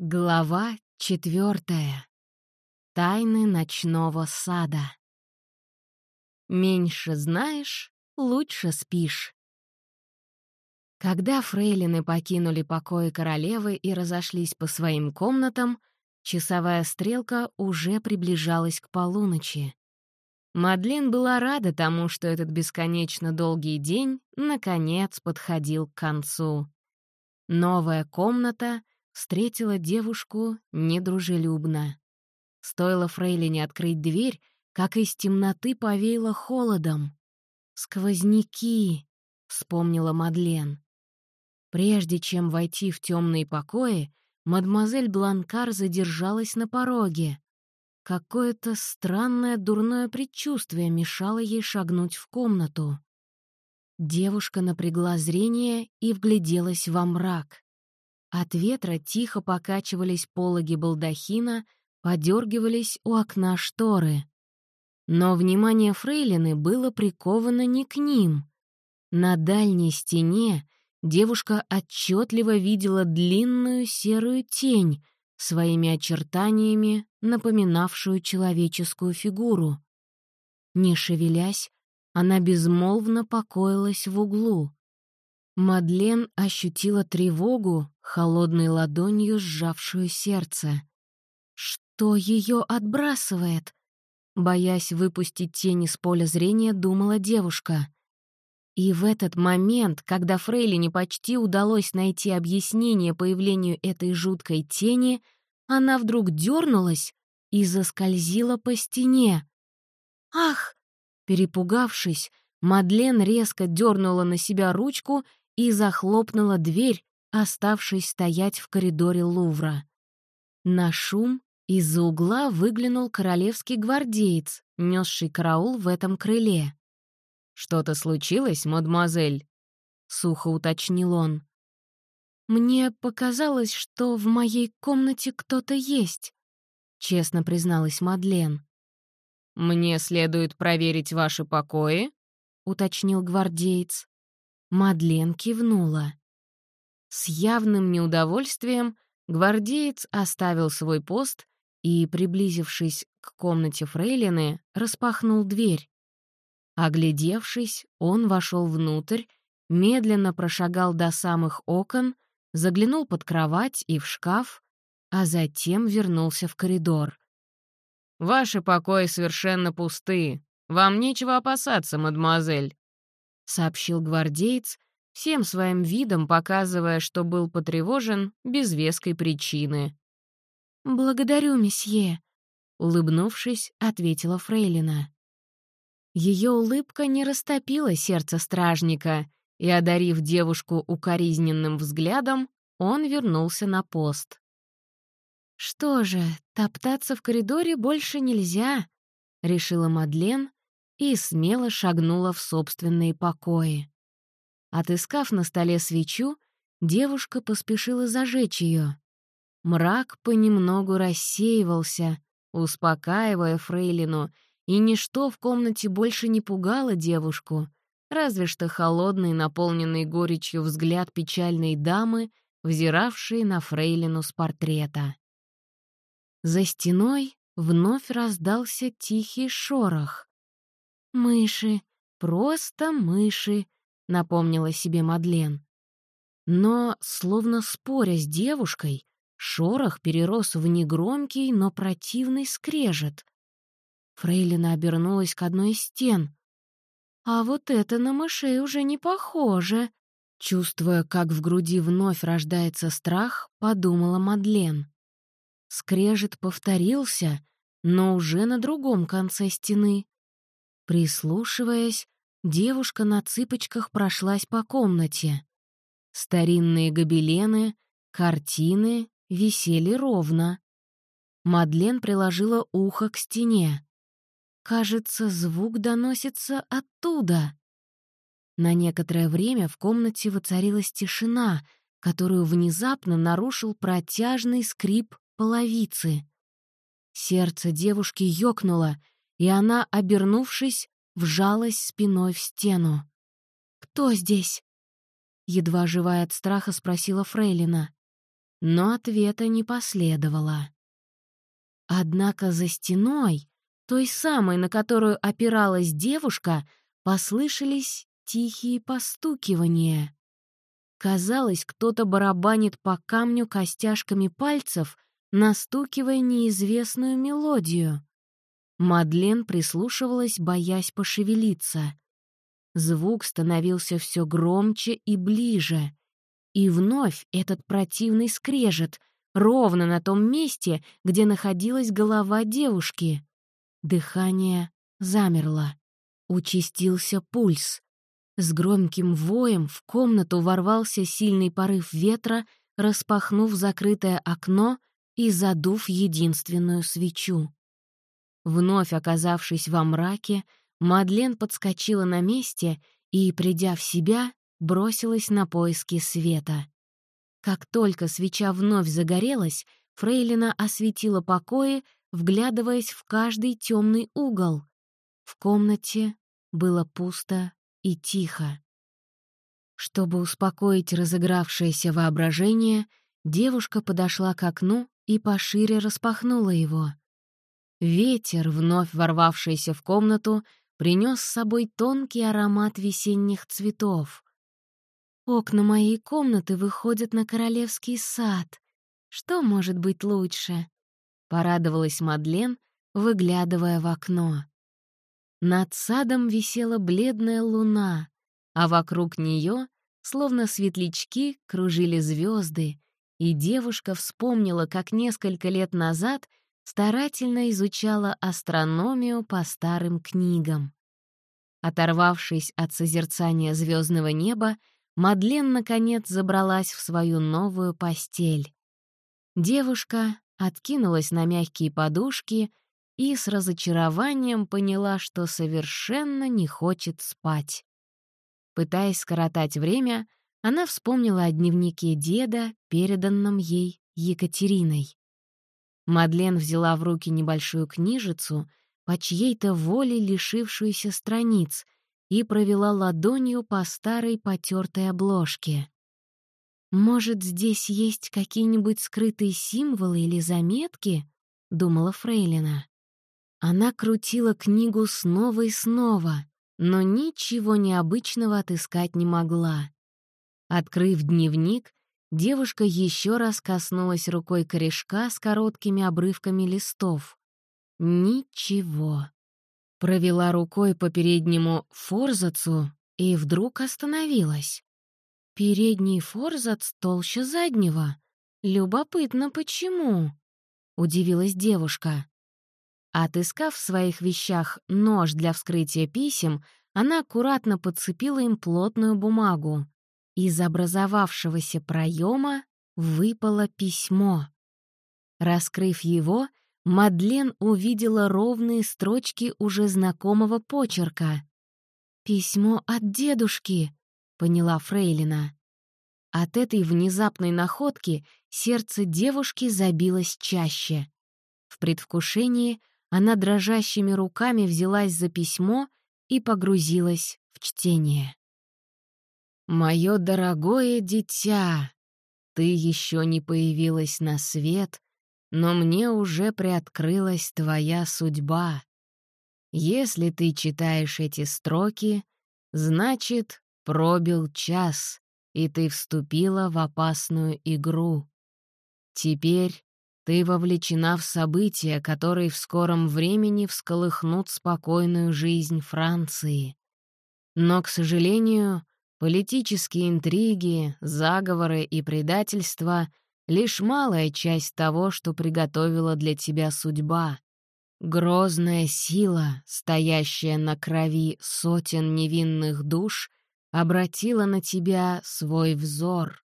Глава четвертая. Тайны ночного сада. Меньше знаешь, лучше спишь. Когда фрейлины покинули покои королевы и разошлись по своим комнатам, часовая стрелка уже приближалась к полуночи. Мадлен была рада тому, что этот бесконечно долгий день наконец подходил к концу. Новая комната — встретила девушку недружелюбно. Стоило Фрейлине открыть дверь, как из темноты повеяло холодом. «Сквозняки!» — вспомнила Мадлен. Прежде чем войти в темные покои, мадемуазель Бланкар задержалась на пороге. Какое-то странное дурное предчувствие мешало ей шагнуть в комнату. Девушка напрягла зрение и вгляделась во мрак. От ветра тихо покачивались пологи балдахина, подергивались у окна шторы. Но внимание фрейлины было приковано не к ним. На дальней стене девушка отчетливо видела длинную серую тень, своими очертаниями напоминавшую человеческую фигуру. Не шевелясь, она безмолвно покоилась в углу. Мадлен ощутила тревогу, холодной ладонью сжавшую сердце. Что ее отбрасывает? Боясь выпустить тень из поля зрения, думала девушка. И в этот момент, когда Фрейлине почти удалось найти объяснение появлению этой жуткой тени, она вдруг дернулась и заскользила по стене. «Ах!» Перепугавшись, Мадлен резко дернула на себя ручку и захлопнула дверь, оставшись стоять в коридоре Лувра. На шум из-за угла выглянул королевский гвардеец, несший караул в этом крыле. «Что-то случилось, мадемуазель?» — сухо уточнил он. «Мне показалось, что в моей комнате кто-то есть», — честно призналась Мадлен. «Мне следует проверить ваши покои?» — уточнил гвардеец. Мадлен кивнула. С явным неудовольствием гвардеец оставил свой пост и, приблизившись к комнате Фрейлины, распахнул дверь. Оглядевшись, он вошел внутрь, медленно прошагал до самых окон, заглянул под кровать и в шкаф, а затем вернулся в коридор. «Ваши покои совершенно пусты. Вам нечего опасаться, мадемуазель сообщил гвардеец, всем своим видом показывая, что был потревожен без веской причины. «Благодарю, месье», — улыбнувшись, ответила Фрейлина. Ее улыбка не растопила сердце стражника, и, одарив девушку укоризненным взглядом, он вернулся на пост. «Что же, топтаться в коридоре больше нельзя», — решила Мадлен, и смело шагнула в собственные покои. Отыскав на столе свечу, девушка поспешила зажечь ее. Мрак понемногу рассеивался, успокаивая Фрейлину, и ничто в комнате больше не пугало девушку, разве что холодный, наполненный горечью взгляд печальной дамы, взиравшей на Фрейлину с портрета. За стеной вновь раздался тихий шорох. «Мыши, просто мыши», — напомнила себе Мадлен. Но, словно споря с девушкой, шорох перерос в негромкий, но противный скрежет. Фрейлина обернулась к одной из стен. «А вот это на мышей уже не похоже», Чувствуя, как в груди вновь рождается страх, подумала Мадлен. Скрежет повторился, но уже на другом конце стены. Прислушиваясь, девушка на цыпочках прошлась по комнате. Старинные гобелены, картины висели ровно. Мадлен приложила ухо к стене. Кажется, звук доносится оттуда. На некоторое время в комнате воцарилась тишина, которую внезапно нарушил протяжный скрип половицы. Сердце девушки ёкнуло — и она, обернувшись, вжалась спиной в стену. «Кто здесь?» Едва живая от страха спросила Фрейлина. но ответа не последовало. Однако за стеной, той самой, на которую опиралась девушка, послышались тихие постукивания. Казалось, кто-то барабанит по камню костяшками пальцев, настукивая неизвестную мелодию. Мадлен прислушивалась, боясь пошевелиться. Звук становился все громче и ближе. И вновь этот противный скрежет, ровно на том месте, где находилась голова девушки. Дыхание замерло. Участился пульс. С громким воем в комнату ворвался сильный порыв ветра, распахнув закрытое окно и задув единственную свечу. Вновь оказавшись во мраке, Мадлен подскочила на месте и, придя в себя, бросилась на поиски света. Как только свеча вновь загорелась, Фрейлина осветила покои, вглядываясь в каждый темный угол. В комнате было пусто и тихо. Чтобы успокоить разыгравшееся воображение, девушка подошла к окну и пошире распахнула его. Ветер, вновь ворвавшийся в комнату, принес с собой тонкий аромат весенних цветов. Окна моей комнаты выходят на королевский сад. Что может быть лучше? Порадовалась Мадлен, выглядывая в окно. Над садом висела бледная луна, а вокруг нее, словно светлячки, кружили звезды, и девушка вспомнила, как несколько лет назад старательно изучала астрономию по старым книгам. Оторвавшись от созерцания звездного неба, Мадлен, наконец, забралась в свою новую постель. Девушка откинулась на мягкие подушки и с разочарованием поняла, что совершенно не хочет спать. Пытаясь скоротать время, она вспомнила о дневнике деда, переданном ей Екатериной. Мадлен взяла в руки небольшую книжицу, по чьей-то воле лишившуюся страниц, и провела ладонью по старой потертой обложке. «Может, здесь есть какие-нибудь скрытые символы или заметки?» — думала Фрейлина. Она крутила книгу снова и снова, но ничего необычного отыскать не могла. Открыв дневник, Девушка еще раз коснулась рукой корешка с короткими обрывками листов. Ничего. Провела рукой по переднему форзацу и вдруг остановилась. Передний форзац толще заднего. Любопытно, почему? Удивилась девушка. Отыскав в своих вещах нож для вскрытия писем, она аккуратно подцепила им плотную бумагу. Из образовавшегося проема выпало письмо. Раскрыв его, Мадлен увидела ровные строчки уже знакомого почерка. «Письмо от дедушки», — поняла Фрейлина. От этой внезапной находки сердце девушки забилось чаще. В предвкушении она дрожащими руками взялась за письмо и погрузилась в чтение. «Мое дорогое дитя, ты еще не появилась на свет, но мне уже приоткрылась твоя судьба. Если ты читаешь эти строки, значит, пробил час, и ты вступила в опасную игру. Теперь ты вовлечена в события, которые в скором времени всколыхнут спокойную жизнь Франции. Но, к сожалению, Политические интриги, заговоры и предательства — лишь малая часть того, что приготовила для тебя судьба. Грозная сила, стоящая на крови сотен невинных душ, обратила на тебя свой взор.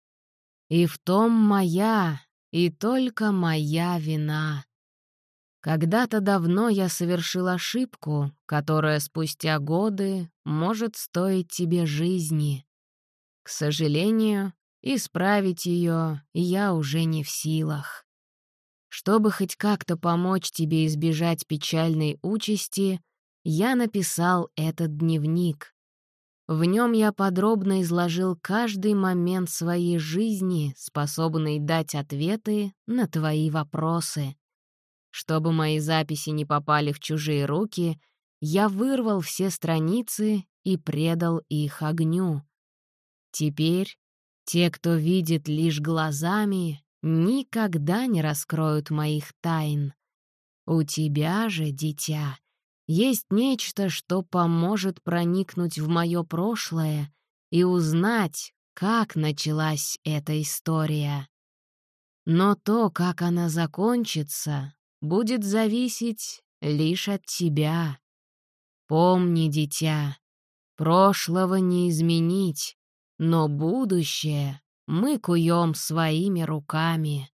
И в том моя, и только моя вина. Когда-то давно я совершил ошибку, которая спустя годы может стоить тебе жизни. К сожалению, исправить ее я уже не в силах. Чтобы хоть как-то помочь тебе избежать печальной участи, я написал этот дневник. В нем я подробно изложил каждый момент своей жизни, способный дать ответы на твои вопросы. Чтобы мои записи не попали в чужие руки, я вырвал все страницы и предал их огню. Теперь те, кто видит лишь глазами, никогда не раскроют моих тайн. У тебя же, дитя, есть нечто, что поможет проникнуть в мое прошлое и узнать, как началась эта история. Но то, как она закончится, будет зависеть лишь от тебя. Помни, дитя, прошлого не изменить, но будущее мы куем своими руками.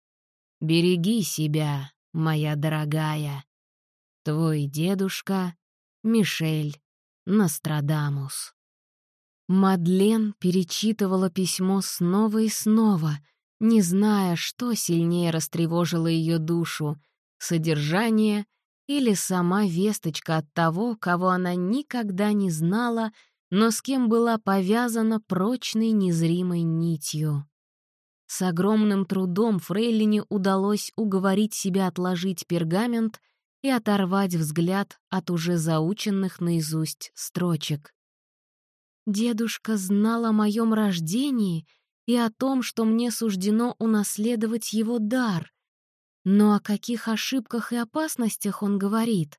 Береги себя, моя дорогая. Твой дедушка Мишель Нострадамус. Мадлен перечитывала письмо снова и снова, не зная, что сильнее растревожило ее душу — содержание или сама весточка от того, кого она никогда не знала, но с кем была повязана прочной незримой нитью. С огромным трудом Фрейлине удалось уговорить себя отложить пергамент — и оторвать взгляд от уже заученных наизусть строчек. Дедушка знал о моем рождении и о том, что мне суждено унаследовать его дар. Но о каких ошибках и опасностях он говорит?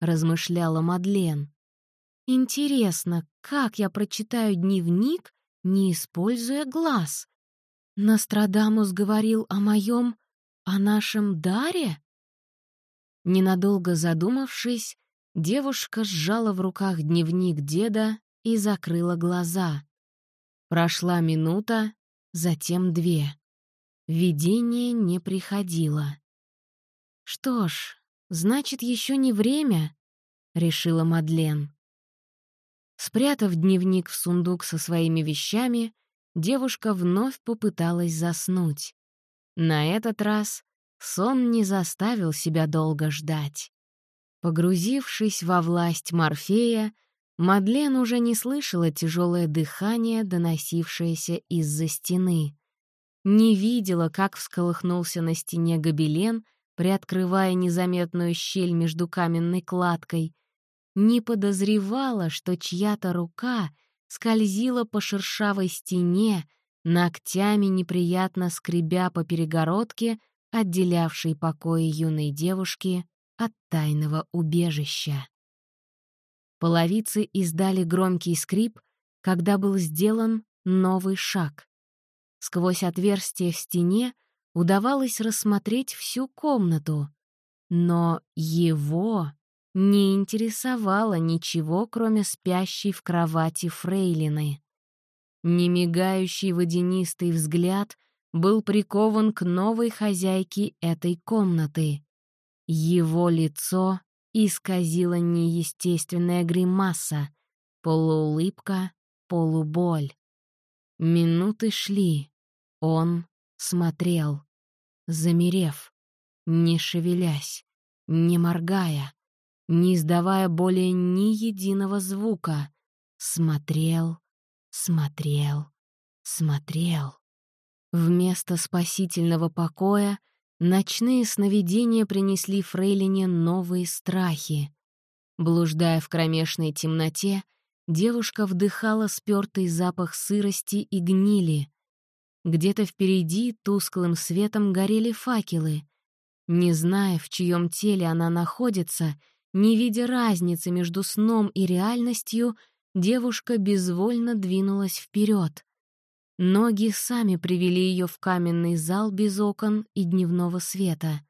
размышляла Мадлен. Интересно, как я прочитаю дневник, не используя глаз? Нострадамус говорил о моем, о нашем даре? Ненадолго задумавшись, девушка сжала в руках дневник деда и закрыла глаза. Прошла минута, затем две. Видение не приходило. «Что ж, значит, еще не время», — решила Мадлен. Спрятав дневник в сундук со своими вещами, девушка вновь попыталась заснуть. На этот раз сон не заставил себя долго ждать. Погрузившись во власть Морфея, Мадлен уже не слышала тяжелое дыхание, доносившееся из-за стены. Не видела, как всколыхнулся на стене гобелен, приоткрывая незаметную щель между каменной кладкой. Не подозревала, что чья-то рука скользила по шершавой стене, ногтями неприятно скребя по перегородке — отделявший покои юной девушки от тайного убежища. Половицы издали громкий скрип, когда был сделан новый шаг. Сквозь отверстие в стене удавалось рассмотреть всю комнату, но его не интересовало ничего, кроме спящей в кровати фрейлины. Немигающий водянистый взгляд — был прикован к новой хозяйке этой комнаты. Его лицо исказила неестественная гримаса, полуулыбка, полуболь. Минуты шли. Он смотрел, замерев, не шевелясь, не моргая, не издавая более ни единого звука. Смотрел, смотрел, смотрел. Вместо спасительного покоя ночные сновидения принесли Фрейлине новые страхи. Блуждая в кромешной темноте, девушка вдыхала спёртый запах сырости и гнили. Где-то впереди тусклым светом горели факелы. Не зная, в чьем теле она находится, не видя разницы между сном и реальностью, девушка безвольно двинулась вперед. Ноги сами привели ее в каменный зал без окон и дневного света.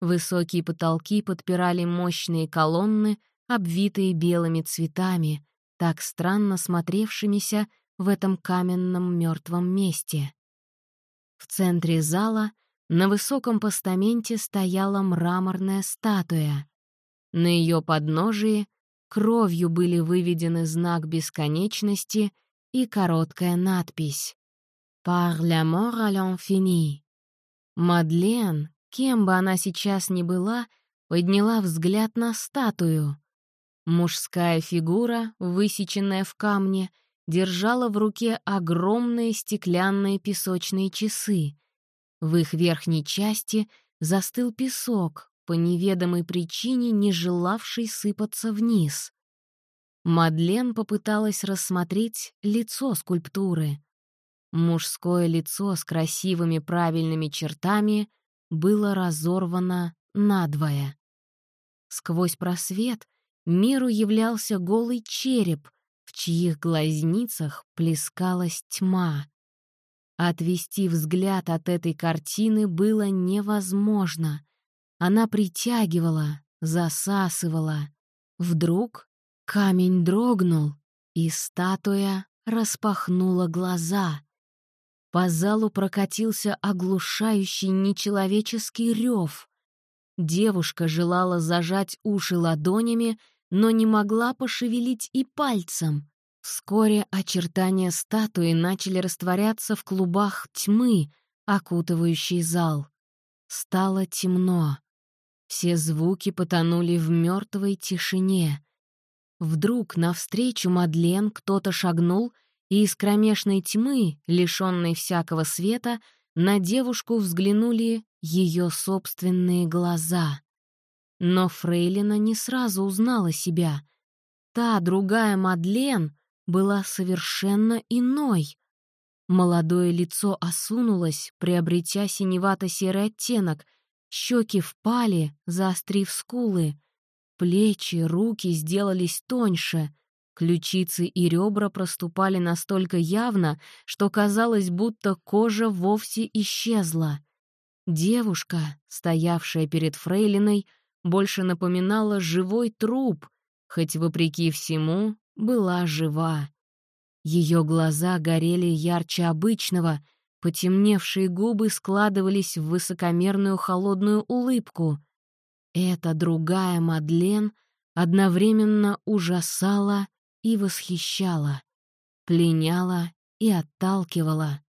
Высокие потолки подпирали мощные колонны, обвитые белыми цветами, так странно смотревшимися в этом каменном мертвом месте. В центре зала на высоком постаменте стояла мраморная статуя. На ее подножии кровью были выведены знак бесконечности и короткая надпись «Par l'amour à l'infini». Мадлен, кем бы она сейчас ни была, подняла взгляд на статую. Мужская фигура, высеченная в камне, держала в руке огромные стеклянные песочные часы. В их верхней части застыл песок, по неведомой причине не желавший сыпаться вниз. Мадлен попыталась рассмотреть лицо скульптуры. Мужское лицо с красивыми правильными чертами было разорвано надвое. Сквозь просвет миру являлся голый череп, в чьих глазницах плескалась тьма. Отвести взгляд от этой картины было невозможно. Она притягивала, засасывала. Вдруг камень дрогнул, и статуя распахнула глаза. По залу прокатился оглушающий нечеловеческий рев. Девушка желала зажать уши ладонями, но не могла пошевелить и пальцем. Вскоре очертания статуи начали растворяться в клубах тьмы, окутывающей зал. Стало темно. Все звуки потонули в мертвой тишине. Вдруг навстречу Мадлен кто-то шагнул, и из кромешной тьмы, лишенной всякого света, на девушку взглянули ее собственные глаза. Но Фрейлина не сразу узнала себя. Та другая Мадлен была совершенно иной. Молодое лицо осунулось, приобретя синевато-серый оттенок, щеки впали, заострив скулы, плечи, руки сделались тоньше, ключицы и ребра проступали настолько явно, что казалось, будто кожа вовсе исчезла. Девушка, стоявшая перед фрейлиной, больше напоминала живой труп, хоть, вопреки всему, была жива. Ее глаза горели ярче обычного, потемневшие губы складывались в высокомерную холодную улыбку. Эта другая Мадлен одновременно ужасала и восхищала, пленяла и отталкивала.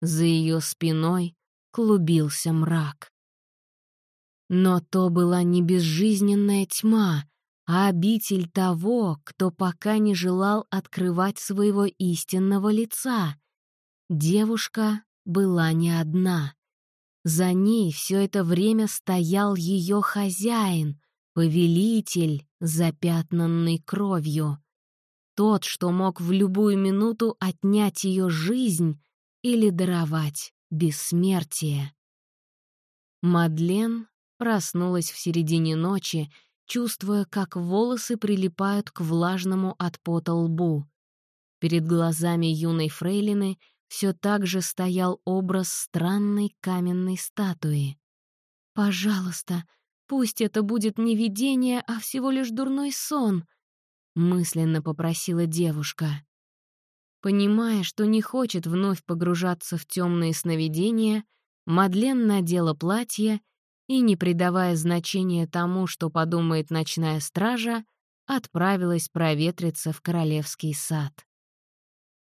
За ее спиной клубился мрак. Но то была не безжизненная тьма, а обитель того, кто пока не желал открывать своего истинного лица. Девушка была не одна. За ней все это время стоял ее хозяин, повелитель, запятнанный кровью. Тот, что мог в любую минуту отнять ее жизнь или даровать бессмертие. Мадлен проснулась в середине ночи, чувствуя, как волосы прилипают к влажному от пота лбу. Перед глазами юной фрейлины все так же стоял образ странной каменной статуи. «Пожалуйста, пусть это будет не видение, а всего лишь дурной сон», — мысленно попросила девушка. Понимая, что не хочет вновь погружаться в темные сновидения, Мадлен надела платье и, не придавая значения тому, что подумает ночная стража, отправилась проветриться в королевский сад.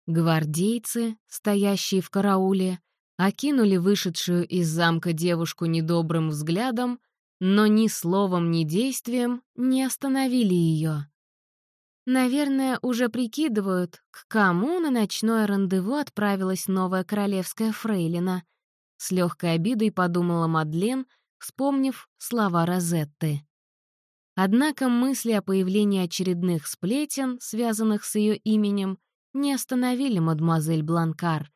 Гвардейцы, стоящие в карауле, окинули вышедшую из замка девушку недобрым взглядом, но ни словом, ни действием не остановили ее. Наверное, уже прикидывают, к кому на ночное рандеву отправилась новая королевская фрейлина. С легкой обидой подумала Мадлен, вспомнив слова Розетты. Однако мысли о появлении очередных сплетен, связанных с ее именем, не остановили мадемуазель Бланкар,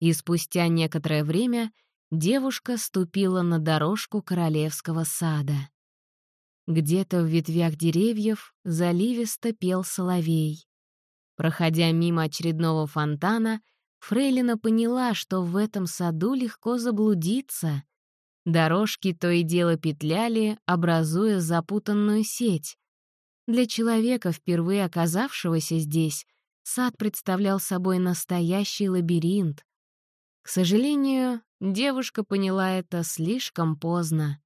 и спустя некоторое время девушка ступила на дорожку королевского сада. Где-то в ветвях деревьев заливисто пел соловей. Проходя мимо очередного фонтана, Фрейлина поняла, что в этом саду легко заблудиться. Дорожки то и дело петляли, образуя запутанную сеть. Для человека, впервые оказавшегося здесь, сад представлял собой настоящий лабиринт. К сожалению, девушка поняла это слишком поздно.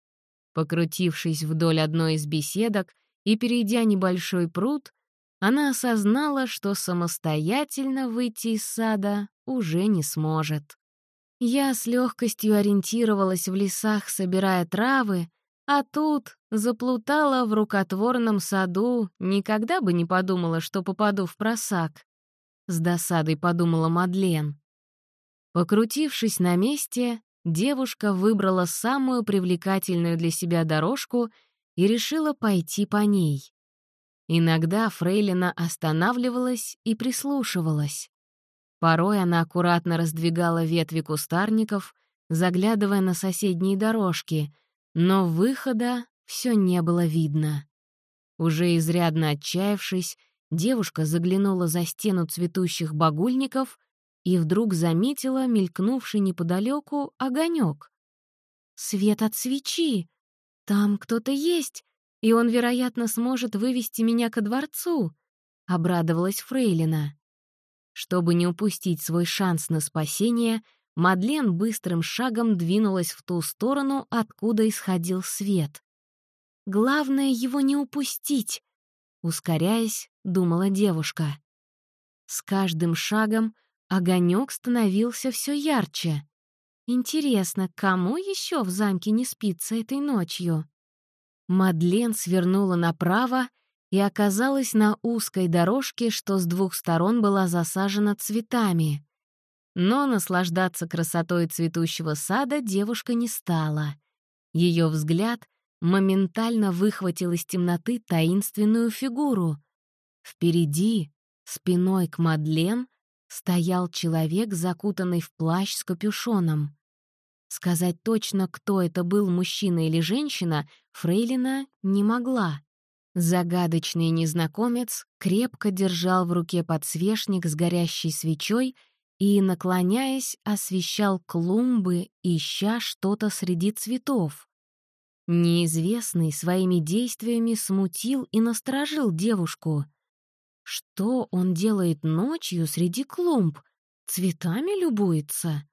Покрутившись вдоль одной из беседок и перейдя небольшой пруд, она осознала, что самостоятельно выйти из сада уже не сможет. Я с легкостью ориентировалась в лесах, собирая травы, а тут заплутала в рукотворном саду, никогда бы не подумала, что попаду в просак. — с досадой подумала Мадлен. Покрутившись на месте, девушка выбрала самую привлекательную для себя дорожку и решила пойти по ней. Иногда Фрейлина останавливалась и прислушивалась. Порой она аккуратно раздвигала ветви кустарников, заглядывая на соседние дорожки, но выхода все не было видно. Уже изрядно отчаявшись, девушка заглянула за стену цветущих багульников и вдруг заметила мелькнувший неподалеку огонек. «Свет от свечи! Там кто-то есть, и он, вероятно, сможет вывести меня ко дворцу!» — обрадовалась Фрейлина. Чтобы не упустить свой шанс на спасение, Мадлен быстрым шагом двинулась в ту сторону, откуда исходил свет. Главное его не упустить, ускоряясь, думала девушка. С каждым шагом огонек становился все ярче. Интересно, кому еще в замке не спится этой ночью? Мадлен свернула направо и оказалась на узкой дорожке, что с двух сторон была засажена цветами. Но наслаждаться красотой цветущего сада девушка не стала. Ее взгляд моментально выхватил из темноты таинственную фигуру. Впереди, спиной к Мадлен, стоял человек, закутанный в плащ с капюшоном. Сказать точно, кто это был, мужчина или женщина, Фрейлина не могла. Загадочный незнакомец крепко держал в руке подсвечник с горящей свечой и, наклоняясь, освещал клумбы, ища что-то среди цветов. Неизвестный своими действиями смутил и насторожил девушку. Что он делает ночью среди клумб? Цветами любуется?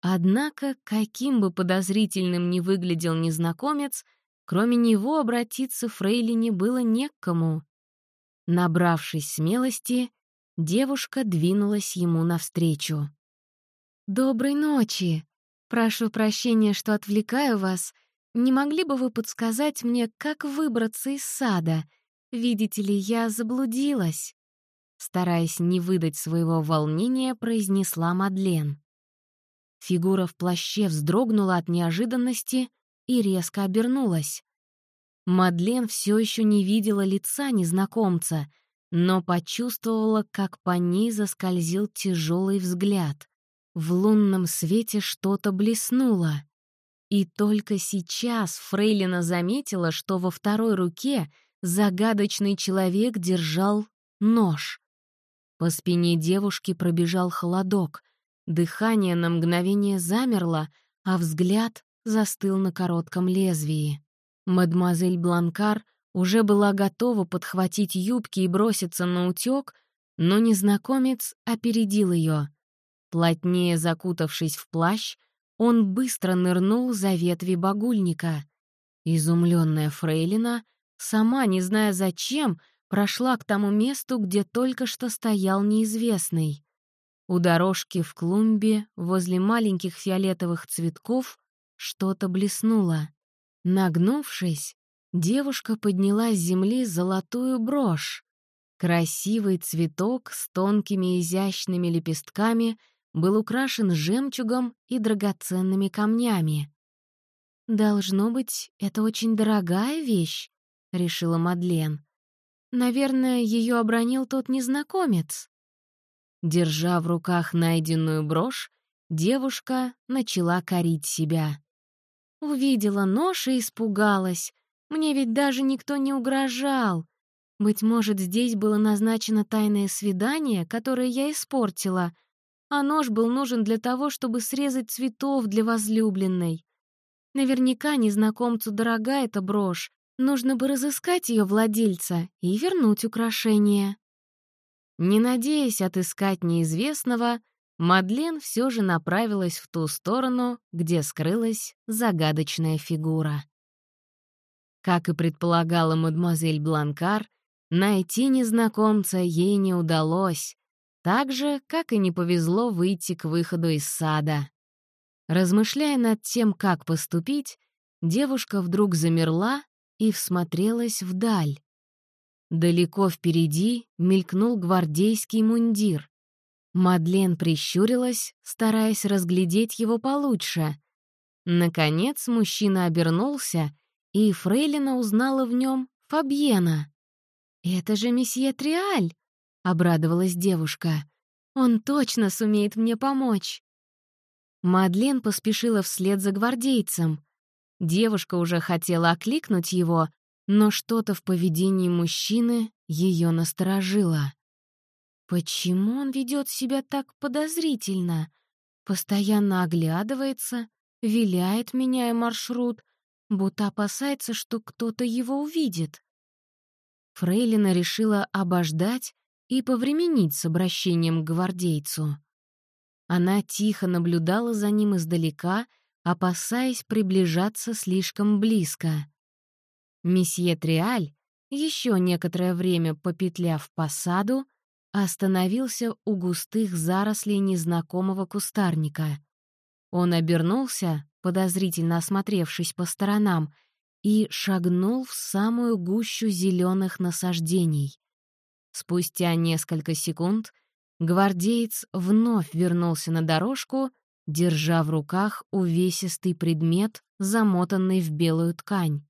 Однако, каким бы подозрительным ни выглядел незнакомец, кроме него обратиться Фрейлине было не к кому. Набравшись смелости, девушка двинулась ему навстречу. «Доброй ночи! Прошу прощения, что отвлекаю вас, не могли бы вы подсказать мне, как выбраться из сада? Видите ли, я заблудилась?» Стараясь не выдать своего волнения, произнесла Мадлен. Фигура в плаще вздрогнула от неожиданности и резко обернулась. Мадлен все еще не видела лица незнакомца, но почувствовала, как по ней заскользил тяжелый взгляд. В лунном свете что-то блеснуло. И только сейчас Фрейлина заметила, что во второй руке загадочный человек держал нож. По спине девушки пробежал холодок, дыхание на мгновение замерло, а взгляд застыл на коротком лезвии. Мадемуазель Бланкар уже была готова подхватить юбки и броситься на утёк, но незнакомец опередил ее. Плотнее закутавшись в плащ, он быстро нырнул за ветви багульника. Изумленная Фрейлина, сама не зная зачем, прошла к тому месту, где только что стоял неизвестный. У дорожки в клумбе, возле маленьких фиолетовых цветков, что-то блеснуло. Нагнувшись, девушка подняла с земли золотую брошь. Красивый цветок с тонкими изящными лепестками — был украшен жемчугом и драгоценными камнями. «Должно быть, это очень дорогая вещь», — решила Мадлен. «Наверное, ее обронил тот незнакомец». Держа в руках найденную брошь, девушка начала корить себя. Увидела нож и испугалась. Мне ведь даже никто не угрожал. Быть может, здесь было назначено тайное свидание, которое я испортила, а нож был нужен для того, чтобы срезать цветов для возлюбленной. Наверняка незнакомцу дорога эта брошь, нужно бы разыскать ее владельца и вернуть украшение. Не надеясь отыскать неизвестного, Мадлен все же направилась в ту сторону, где скрылась загадочная фигура. Как и предполагала мадемуазель Бланкар, найти незнакомца ей не удалось, так же, как и не повезло выйти к выходу из сада. Размышляя над тем, как поступить, девушка вдруг замерла и всмотрелась вдаль. Далеко впереди мелькнул гвардейский мундир. Мадлен прищурилась, стараясь разглядеть его получше. Наконец мужчина обернулся, и Фрейлина узнала в нем Фабьена. «Это же месье Триаль!» — обрадовалась девушка. «Он точно сумеет мне помочь!» Мадлен поспешила вслед за гвардейцем. Девушка уже хотела окликнуть его, но что-то в поведении мужчины ее насторожило. Почему он ведет себя так подозрительно? Постоянно оглядывается, виляет, меняя маршрут, будто опасается, что кто-то его увидит. Фрейлина решила обождать и повременить с обращением к гвардейцу. Она тихо наблюдала за ним издалека, опасаясь приближаться слишком близко. Месье Триаль, еще некоторое время попетляв по саду, остановился у густых зарослей незнакомого кустарника. Он обернулся, подозрительно осмотревшись по сторонам, и шагнул в самую гущу зеленых насаждений. Спустя несколько секунд гвардеец вновь вернулся на дорожку, держа в руках увесистый предмет, замотанный в белую ткань.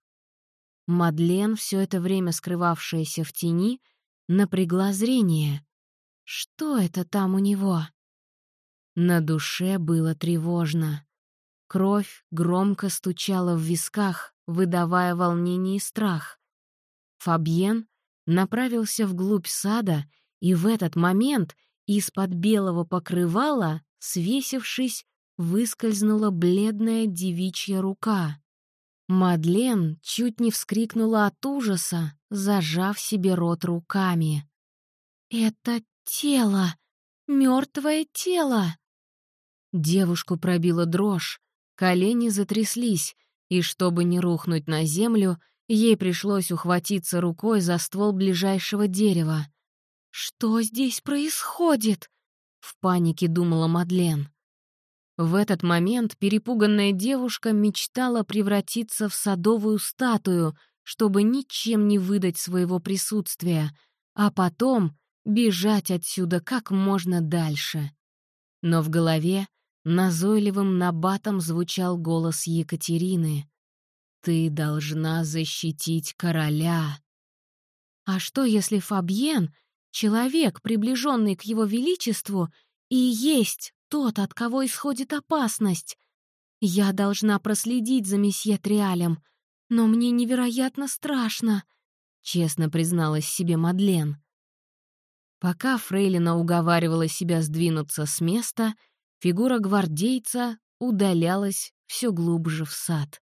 Мадлен, все это время скрывавшаяся в тени, напрягла зрение. Что это там у него? На душе было тревожно. Кровь громко стучала в висках, выдавая волнение и страх. Фабьен направился вглубь сада, и в этот момент из-под белого покрывала, свесившись, выскользнула бледная девичья рука. Мадлен чуть не вскрикнула от ужаса, зажав себе рот руками. «Это Тело! Мертвое тело! Девушку пробила дрожь, колени затряслись, и чтобы не рухнуть на землю, ей пришлось ухватиться рукой за ствол ближайшего дерева. «Что здесь происходит?» — в панике думала Мадлен. В этот момент перепуганная девушка мечтала превратиться в садовую статую, чтобы ничем не выдать своего присутствия, а потом бежать отсюда как можно дальше. Но в голове назойливым набатом звучал голос Екатерины. «Ты должна защитить короля». А что, если Фабьен, человек, приближенный к его величеству, и есть тот, от кого исходит опасность? Я должна проследить за месье Триалем, но мне невероятно страшно, — честно призналась себе Мадлен. Пока Фрейлина уговаривала себя сдвинуться с места, фигура гвардейца удалялась все глубже в сад.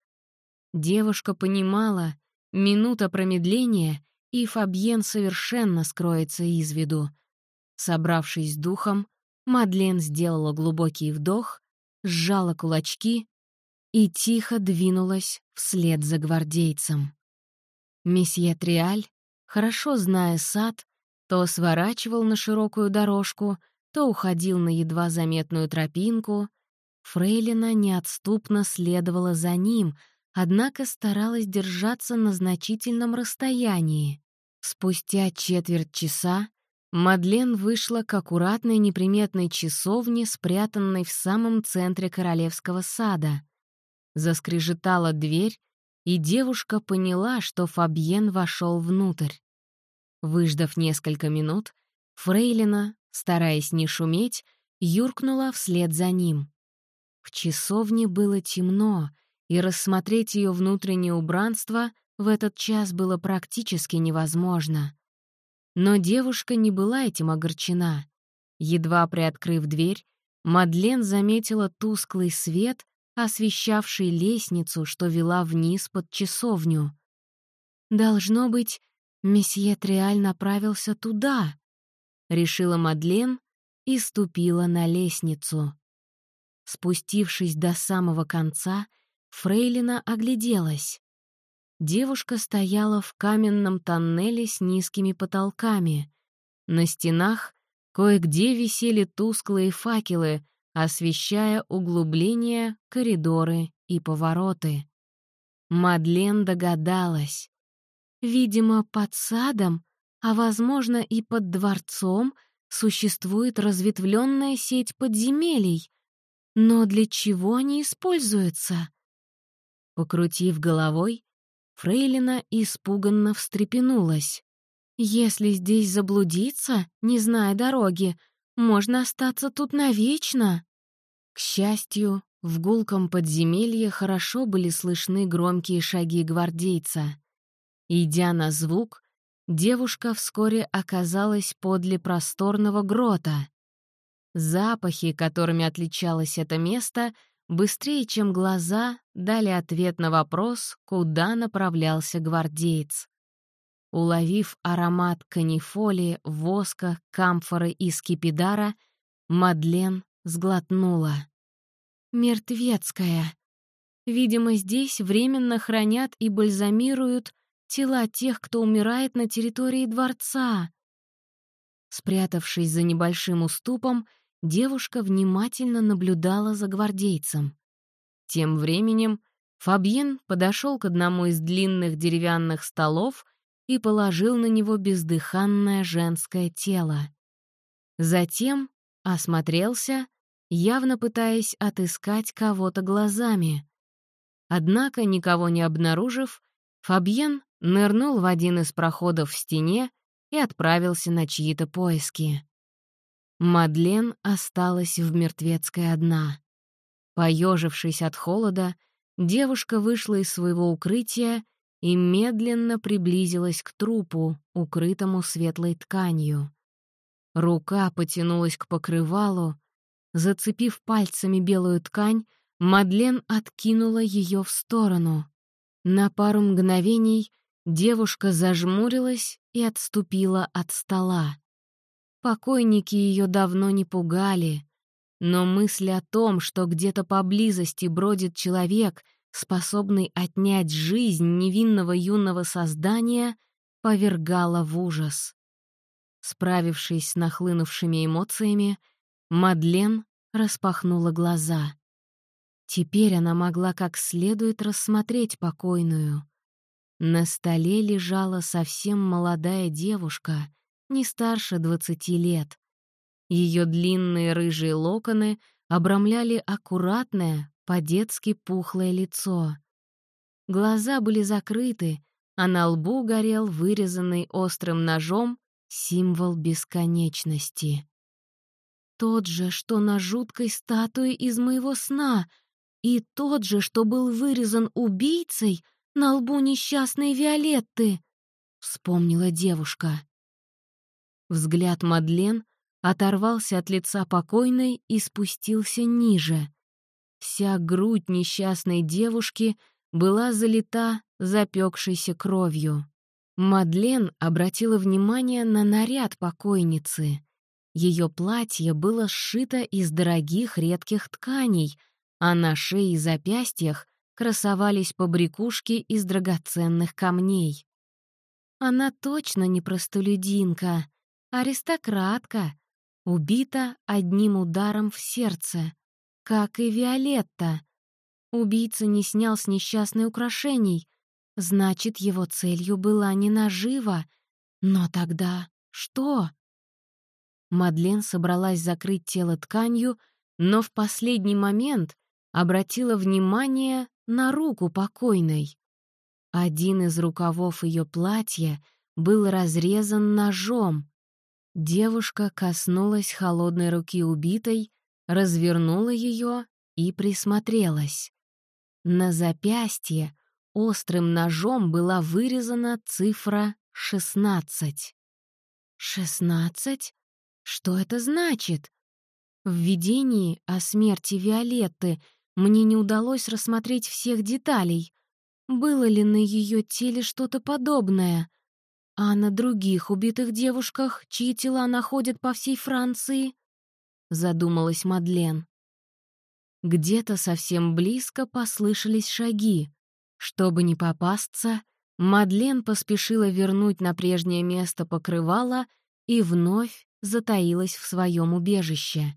Девушка понимала, минута промедления, и Фабьен совершенно скроется из виду. Собравшись с духом, Мадлен сделала глубокий вдох, сжала кулачки и тихо двинулась вслед за гвардейцем. Месье Триаль, хорошо зная сад, то сворачивал на широкую дорожку, то уходил на едва заметную тропинку. Фрейлина неотступно следовала за ним, однако старалась держаться на значительном расстоянии. Спустя четверть часа Мадлен вышла к аккуратной неприметной часовне, спрятанной в самом центре королевского сада. Заскрежетала дверь, и девушка поняла, что Фабьен вошел внутрь. Выждав несколько минут, Фрейлина, стараясь не шуметь, юркнула вслед за ним. В часовне было темно, и рассмотреть ее внутреннее убранство в этот час было практически невозможно. Но девушка не была этим огорчена. Едва приоткрыв дверь, Мадлен заметила тусклый свет, освещавший лестницу, что вела вниз под часовню. Должно быть, Месье Триаль направился туда, решила Мадлен и ступила на лестницу. Спустившись до самого конца, Фрейлина огляделась. Девушка стояла в каменном тоннеле с низкими потолками. На стенах кое-где висели тусклые факелы, освещая углубления, коридоры и повороты. Мадлен догадалась. Видимо, под садом а, возможно, и под дворцом существует разветвленная сеть подземелий. Но для чего они используются? Покрутив головой, Фрейлина испуганно встрепенулась. «Если здесь заблудиться, не зная дороги, можно остаться тут навечно». К счастью, в гулком подземелье хорошо были слышны громкие шаги гвардейца. Идя на звук, девушка вскоре оказалась подле просторного грота. Запахи, которыми отличалось это место, быстрее, чем глаза, дали ответ на вопрос, куда направлялся гвардеец. Уловив аромат канифоли, воска, камфоры и скипидара, Мадлен сглотнула. «Мертвецкая. Видимо, здесь временно хранят и бальзамируют тела тех, кто умирает на территории дворца». Спрятавшись за небольшим уступом, девушка внимательно наблюдала за гвардейцем. Тем временем Фабьен подошел к одному из длинных деревянных столов и положил на него бездыханное женское тело. Затем осмотрелся, явно пытаясь отыскать кого-то глазами. Однако, никого не обнаружив, Фабьен нырнул в один из проходов в стене и отправился на чьи-то поиски. Мадлен осталась в мертвецкой одна. Поежившись от холода, девушка вышла из своего укрытия и медленно приблизилась к трупу, укрытому светлой тканью. Рука потянулась к покрывалу. Зацепив пальцами белую ткань, Мадлен откинула ее в сторону. На пару мгновений девушка зажмурилась и отступила от стола. Покойники ее давно не пугали, но мысль о том, что где-то поблизости бродит человек, способный отнять жизнь невинного юного создания, повергала в ужас. Справившись с нахлынувшими эмоциями, Мадлен распахнула глаза. Теперь она могла как следует рассмотреть покойную. На столе лежала совсем молодая девушка — не старше двадцати лет. Ее длинные рыжие локоны обрамляли аккуратное, по-детски пухлое лицо. Глаза были закрыты, а на лбу горел вырезанный острым ножом символ бесконечности. Тот же, что на жуткой статуе из моего сна, и тот же, что был вырезан убийцей на лбу несчастной Виолетты, — вспомнила девушка. Взгляд Мадлен оторвался от лица покойной и спустился ниже. Вся грудь несчастной девушки была залита запекшейся кровью. Мадлен обратила внимание на наряд покойницы. Ее платье было сшито из дорогих редких тканей, а на шее и запястьях красовались побрякушки из драгоценных камней. Она точно не простолюдинка, Аристократка, убита одним ударом в сердце, как и Виолетта. Убийца не снял с несчастной украшений, значит, его целью была не нажива. Но тогда что? Мадлен собралась закрыть тело тканью, но в последний момент обратила внимание на руку покойной. Один из рукавов ее платья был разрезан ножом. Девушка коснулась холодной руки убитой, развернула ее и присмотрелась. На запястье острым ножом была вырезана цифра 16. «Шестнадцать? Что это значит?» В видении о смерти Виолетты мне не удалось рассмотреть всех деталей. Было ли на ее теле что-то подобное? А на других убитых девушках, чьи тела находят по всей Франции? Задумалась Мадлен. Где-то совсем близко послышались шаги. Чтобы не попасться, Мадлен поспешила вернуть на прежнее место покрывала и вновь затаилась в своем убежище.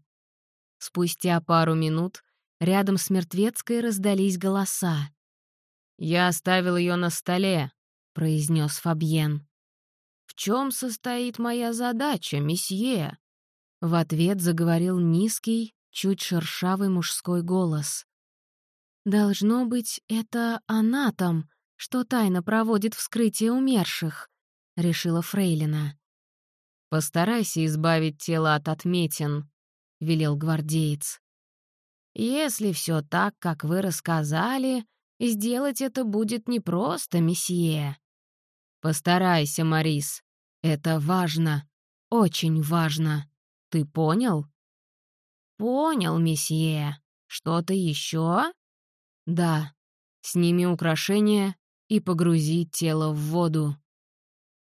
Спустя пару минут рядом с мертвецкой раздались голоса. «Я оставил ее на столе», — произнес Фабьен. в чем состоит моя задача, месье?» В ответ заговорил низкий, чуть шершавый мужской голос. «Должно быть, это она там, что тайно проводит вскрытие умерших», — решила Фрейлина. «Постарайся избавить тело от отметин», — велел гвардеец. «Если все так, как вы рассказали, сделать это будет непросто, месье». «Постарайся, Марис. Это важно. Очень важно. Ты понял?» «Понял, месье. Что-то еще?» «Да. Сними украшение и погрузи тело в воду».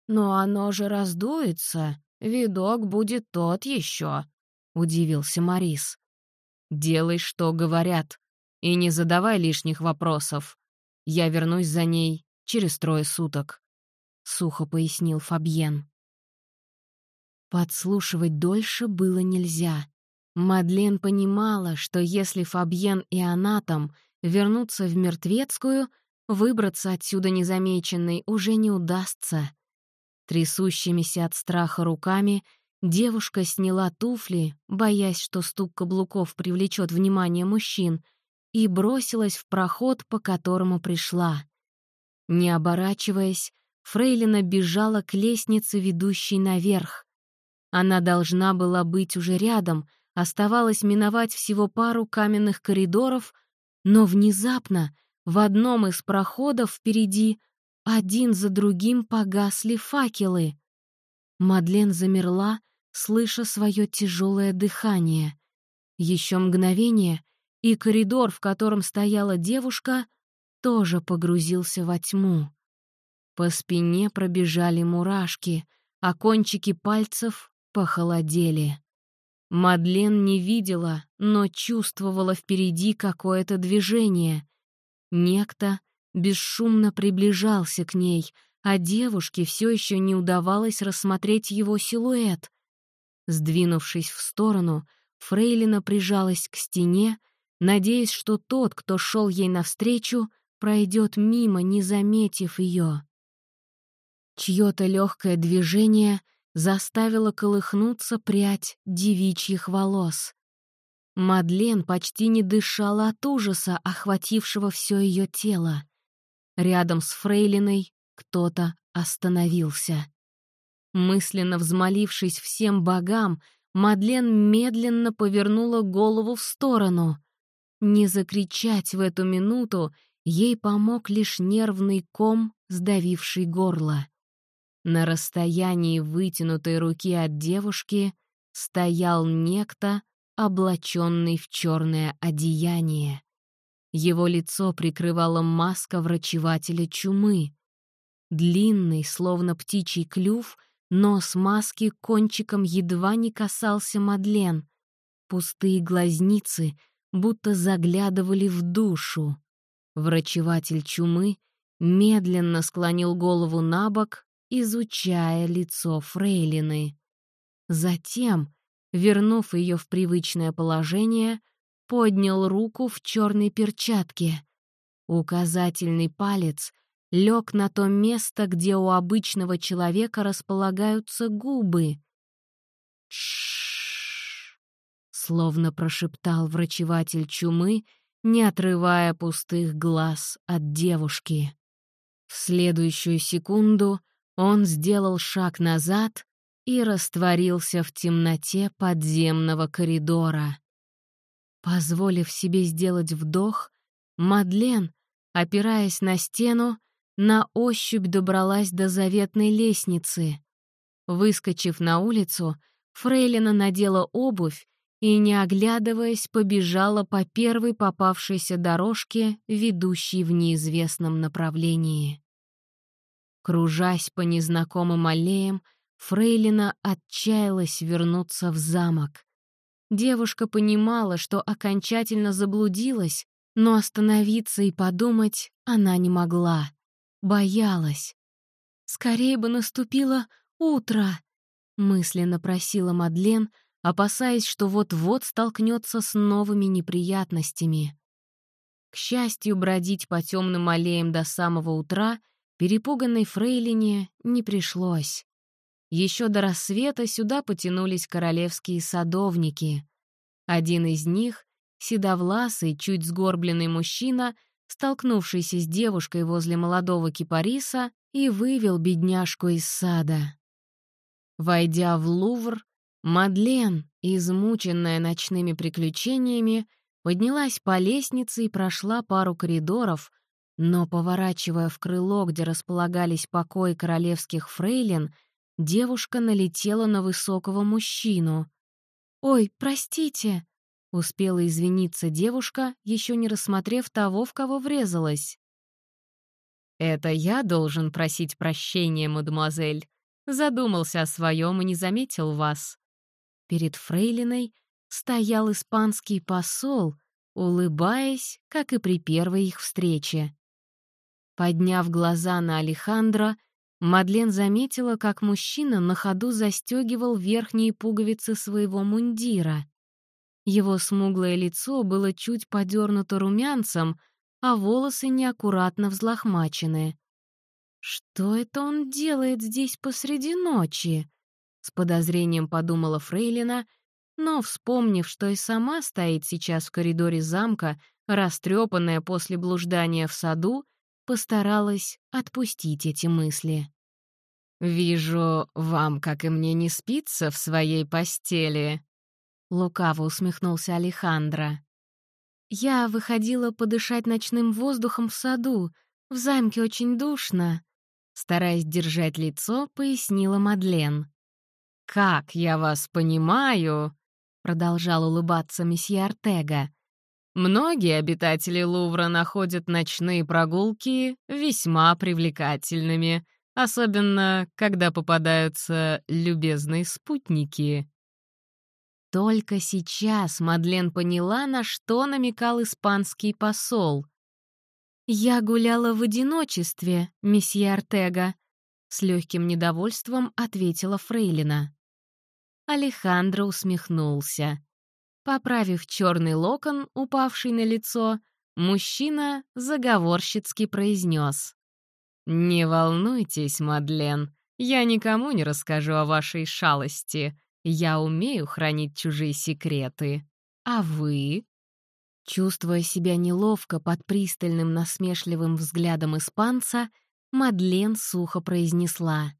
«Но оно же раздуется. Видок будет тот еще», — удивился Марис. «Делай, что говорят, и не задавай лишних вопросов. Я вернусь за ней через трое суток», — сухо пояснил Фабьен. Подслушивать дольше было нельзя. Мадлен понимала, что если Фабьен и Анатом вернутся в Мертвецкую, выбраться отсюда незамеченной уже не удастся. Трясущимися от страха руками девушка сняла туфли, боясь, что стук каблуков привлечет внимание мужчин, и бросилась в проход, по которому пришла. Не оборачиваясь, Фрейлина бежала к лестнице, ведущей наверх. Она должна была быть уже рядом, оставалось миновать всего пару каменных коридоров, но внезапно в одном из проходов впереди один за другим погасли факелы. Мадлен замерла, слыша свое тяжелое дыхание. Еще мгновение, и коридор, в котором стояла девушка, тоже погрузился во тьму. По спине пробежали мурашки, а кончики пальцев похолодели. Мадлен не видела, но чувствовала впереди какое-то движение. Некто бесшумно приближался к ней, а девушке все еще не удавалось рассмотреть его силуэт. Сдвинувшись в сторону, Фрейлина прижалась к стене, надеясь, что тот, кто шел ей навстречу, пройдет мимо, не заметив ее. Чье-то легкое движение заставило колыхнуться прядь девичьих волос. Мадлен почти не дышала от ужаса, охватившего все ее тело. Рядом с Фрейлиной кто-то остановился. Мысленно взмолившись всем богам, Мадлен медленно повернула голову в сторону. Не закричать в эту минуту ей помог лишь нервный ком, сдавивший горло. На расстоянии вытянутой руки от девушки стоял некто, облаченный в черное одеяние. Его лицо прикрывала маска врачевателя чумы. Длинный, словно птичий клюв, нос маски кончиком едва не касался Мадлен. Пустые глазницы будто заглядывали в душу. Врачеватель чумы медленно склонил голову на бок, изучая лицо Фрейлины. Затем, вернув ее в привычное положение, поднял руку в черной перчатке. Указательный палец лег на то место, где у обычного человека располагаются губы. Тш, словно прошептал врачеватель чумы, не отрывая пустых глаз от девушки. В следующую секунду он сделал шаг назад и растворился в темноте подземного коридора. Позволив себе сделать вдох, Мадлен, опираясь на стену, на ощупь добралась до заветной лестницы. Выскочив на улицу, Фрейлина надела обувь и, не оглядываясь, побежала по первой попавшейся дорожке, ведущей в неизвестном направлении. Кружась по незнакомым аллеям, Фрейлина отчаялась вернуться в замок. Девушка понимала, что окончательно заблудилась, но остановиться и подумать она не могла. Боялась. «Скорее бы наступило утро», — мысленно просила Мадлен, опасаясь, что вот-вот столкнется с новыми неприятностями. К счастью, бродить по темным аллеям до самого утра перепуганной фрейлине не пришлось. еще до рассвета сюда потянулись королевские садовники. Один из них, седовласый, чуть сгорбленный мужчина, столкнувшийся с девушкой возле молодого кипариса, и вывел бедняжку из сада. Войдя в Лувр, Мадлен, измученная ночными приключениями, поднялась по лестнице и прошла пару коридоров, но, поворачивая в крыло, где располагались покои королевских фрейлин, девушка налетела на высокого мужчину. «Ой, простите!» — успела извиниться девушка, еще не рассмотрев того, в кого врезалась. «Это я должен просить прощения, мадемуазель. Задумался о своем и не заметил вас». Перед фрейлиной стоял испанский посол, улыбаясь, как и при первой их встрече. Подняв глаза на Алехандро, Мадлен заметила, как мужчина на ходу застегивал верхние пуговицы своего мундира. Его смуглое лицо было чуть подернуто румянцем, а волосы неаккуратно взлохмачены. «Что это он делает здесь посреди ночи?» — с подозрением подумала Фрейлина, но, вспомнив, что и сама стоит сейчас в коридоре замка, растрепанная после блуждания в саду, постаралась отпустить эти мысли. «Вижу, вам, как и мне, не спится в своей постели», — лукаво усмехнулся Алехандро. «Я выходила подышать ночным воздухом в саду. В замке очень душно», — стараясь держать лицо, пояснила Мадлен. «Как я вас понимаю», — продолжал улыбаться месье Артега, Многие обитатели Лувра находят ночные прогулки весьма привлекательными, особенно когда попадаются любезные спутники. Только сейчас Мадлен поняла, на что намекал испанский посол. «Я гуляла в одиночестве, месье Артега», — с легким недовольством ответила Фрейлина. Алехандро усмехнулся. Поправив черный локон, упавший на лицо, мужчина заговорщицки произнес. «Не волнуйтесь, Мадлен, я никому не расскажу о вашей шалости. Я умею хранить чужие секреты. А вы?» Чувствуя себя неловко под пристальным насмешливым взглядом испанца, Мадлен сухо произнесла.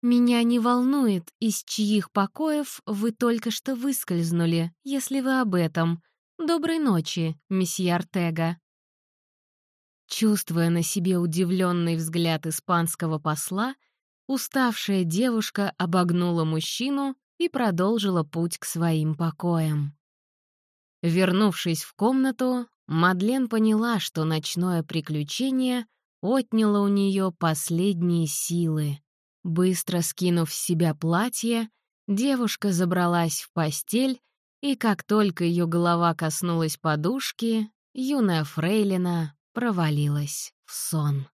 «Меня не волнует, из чьих покоев вы только что выскользнули, если вы об этом. Доброй ночи, месье Артега». Чувствуя на себе удивленный взгляд испанского посла, уставшая девушка обогнула мужчину и продолжила путь к своим покоям. Вернувшись в комнату, Мадлен поняла, что ночное приключение отняло у нее последние силы. Быстро скинув с себя платье, девушка забралась в постель, и как только ее голова коснулась подушки, юная фрейлина провалилась в сон.